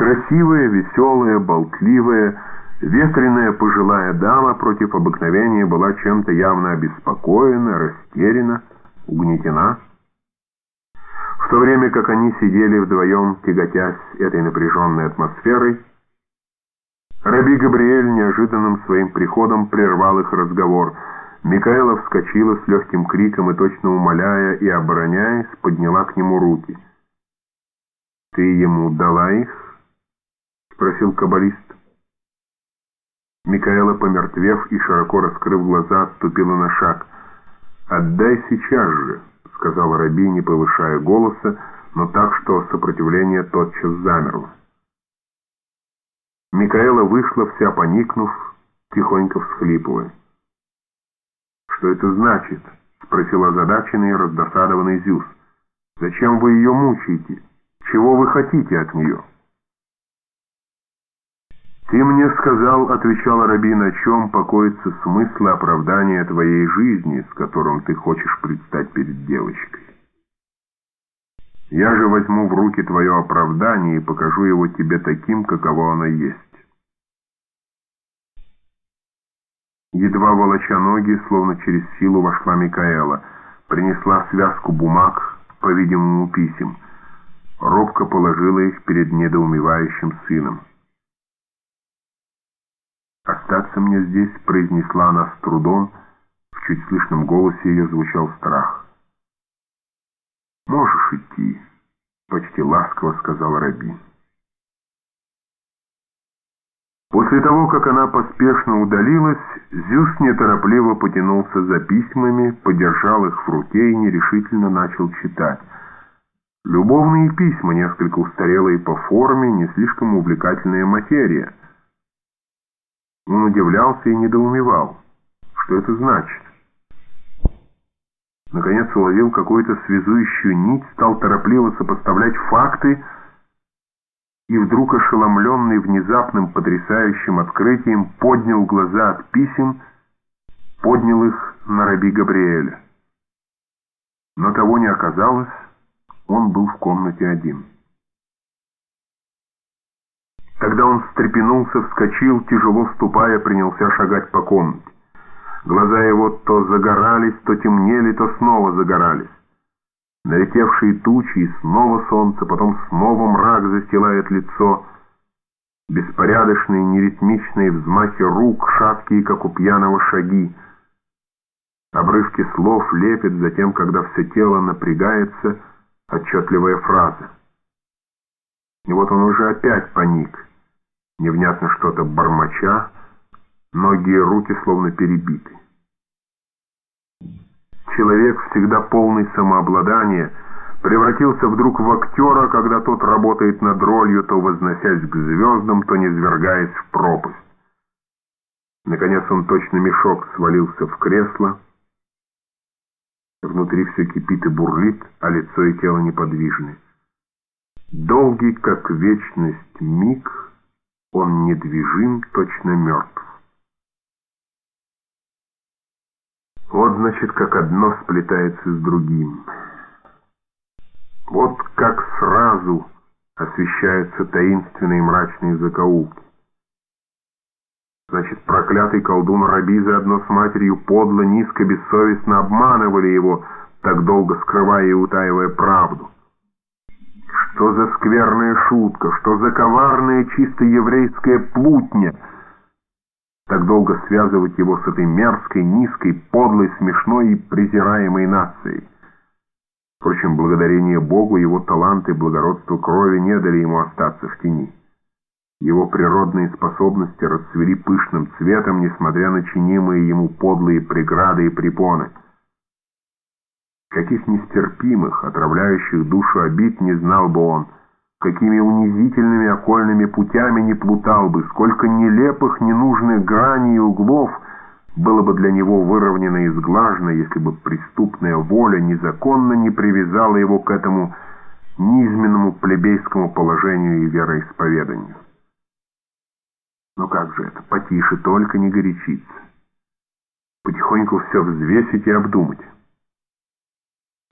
Красивая, веселая, болтливая, ветреная пожилая дама против обыкновения была чем-то явно обеспокоена, растеряна, угнетена. В то время как они сидели вдвоем, тяготясь этой напряженной атмосферой, Раби Габриэль неожиданным своим приходом прервал их разговор. Микаэла вскочила с легким криком и, точно умоляя и обороняясь, подняла к нему руки. «Ты ему дала их?» — спросил каббалист. Микаэла, помертвев и широко раскрыв глаза, отступила на шаг. «Отдай сейчас же!» — сказал Раби, не повышая голоса, но так, что сопротивление тотчас замерло. Микаэла вышла, вся поникнув, тихонько всхлипывая. «Что это значит?» — спросил озадаченный и раздосадованный Зюс. «Зачем вы ее мучаете? Чего вы хотите от нее?» «Ты мне сказал, — отвечал Раби, — на чем покоится смысл оправдания твоей жизни, с которым ты хочешь предстать перед девочкой. Я же возьму в руки твое оправдание и покажу его тебе таким, каково оно есть». Едва волоча ноги, словно через силу вошла Микаэла, принесла связку бумаг, по-видимому, писем. Робко положила их перед недоумевающим сыном. «Остаться мне здесь», — произнесла она с трудом, в чуть слышном голосе ее звучал страх. «Можешь идти», — почти ласково сказал Раби. После того, как она поспешно удалилась, Зюс неторопливо потянулся за письмами, подержал их в руке и нерешительно начал читать. Любовные письма, несколько устарелые по форме, не слишком увлекательная материя. Он удивлялся и недоумевал. Что это значит? Наконец уловил какую-то связующую нить, стал торопливо сопоставлять факты, и вдруг, ошеломленный внезапным потрясающим открытием, поднял глаза от писем, поднял их на раби Габриэля. Но того не оказалось, он был в комнате один. Тогда он встрепенулся, вскочил, тяжело ступая, принялся шагать по комнате. Глаза его то загорались, то темнели, то снова загорались. Налетевшие тучи, и снова солнце, потом снова мрак застилает лицо. Беспорядочные, неритмичные взмахи рук, шаткие, как у пьяного шаги. Обрывки слов лепят, затем, когда все тело напрягается, отчетливая фраза. И вот он уже опять паник, невнятно что-то бормоча, ноги и руки словно перебиты. Человек, всегда полный самообладания, превратился вдруг в актера, когда тот работает над ролью, то возносясь к звездам, то низвергаясь в пропасть. Наконец он точно мешок свалился в кресло. Внутри все кипит и бурлит, а лицо и тело неподвижны. Долгий, как вечность, миг, он недвижим, точно мертв. Вот, значит, как одно сплетается с другим. Вот как сразу освещаются таинственные мрачные закоулки. Значит, проклятый колдун Раби заодно с матерью подло, низко, бессовестно обманывали его, так долго скрывая и утаивая правду. Что за скверная шутка, что за коварная чисто еврейская плутня — так долго связывать его с этой мерзкой, низкой, подлой, смешной и презираемой нацией. Впрочем, благодарение Богу его таланты и благородство крови не дали ему остаться в тени. Его природные способности расцвели пышным цветом, несмотря на чинимые ему подлые преграды и препоны. Каких нестерпимых, отравляющих душу обид не знал бы он, какими унизительными окольными путями не плутал бы, сколько нелепых, ненужных граней и углов было бы для него выровнено и сглажено, если бы преступная воля незаконно не привязала его к этому низменному плебейскому положению и вероисповеданию. Но как же это, потише, только не горячиться. Потихоньку все взвесить и обдумать.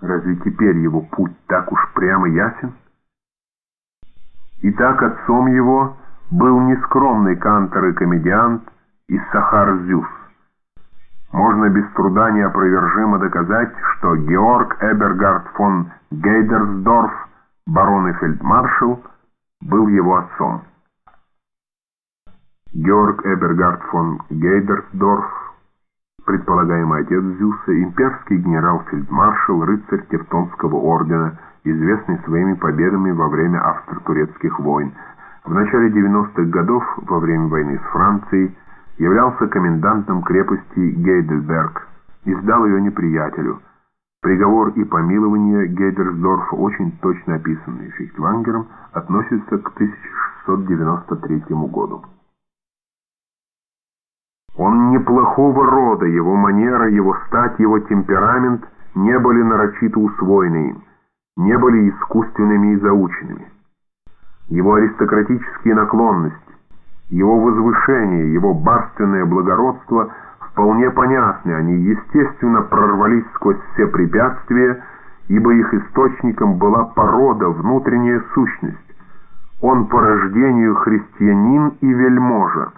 Разве теперь его путь так уж прямо ясен? Итак, отцом его был нескромный кантор и комедиант из Сахар-Зюс. Можно без труда неопровержимо доказать, что Георг Эбергард фон Гейдерсдорф, барон и фельдмаршал, был его отцом. Георг Эбергард фон Гейдерсдорф, предполагаемый отец Зюса, имперский генерал-фельдмаршал, рыцарь Тевтонского ордена, известный своими победами во время австро-турецких войн. В начале 90-х годов, во время войны с Францией, являлся комендантом крепости Гейдельберг и сдал ее неприятелю. Приговор и помилование Гейдерсдорфа, очень точно описанные Фихтвангером, относятся к 1693 году. Он неплохого рода, его манера, его стать, его темперамент не были нарочито усвоены им, не были искусственными и заученными. Его аристократические наклонности, его возвышение, его барственное благородство вполне понятны, они естественно прорвались сквозь все препятствия, ибо их источником была порода, внутренняя сущность. Он по рождению христианин и вельможа.